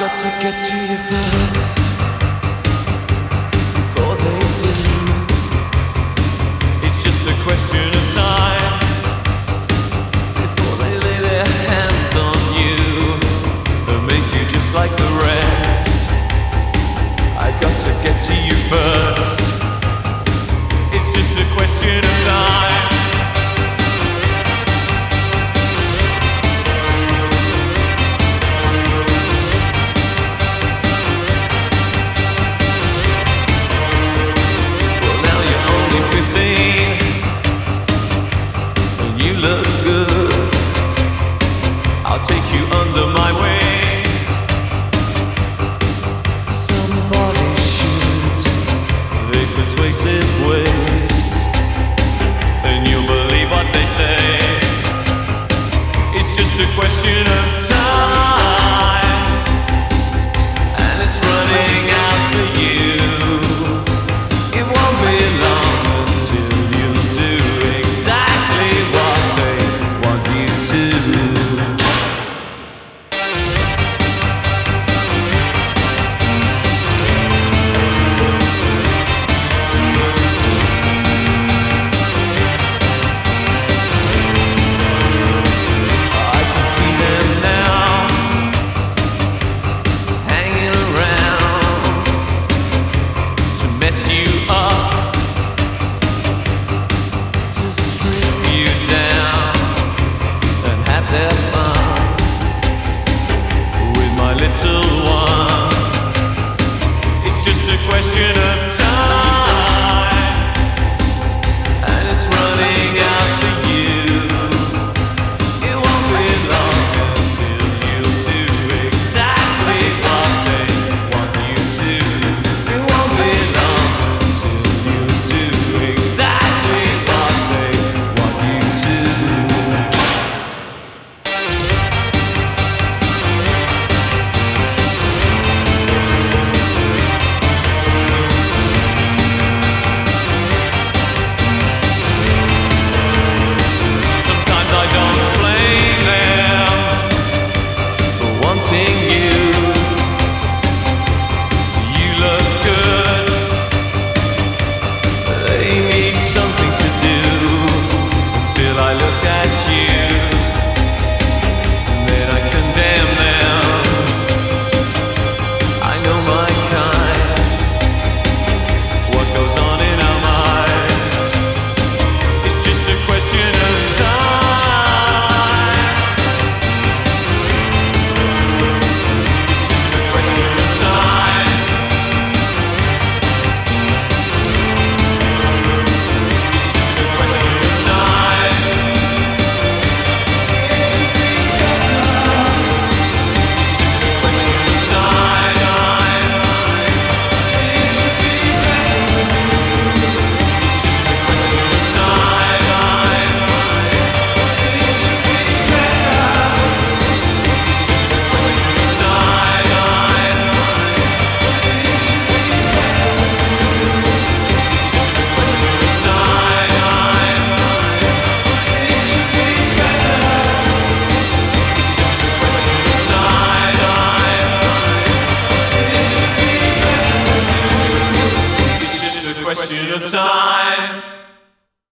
got to get to you first before they do. It's just a question of time before they lay their hands on you and make you just like the rest. I've got to get to you first. It's just a question of time. a question of time. a question of time. your time.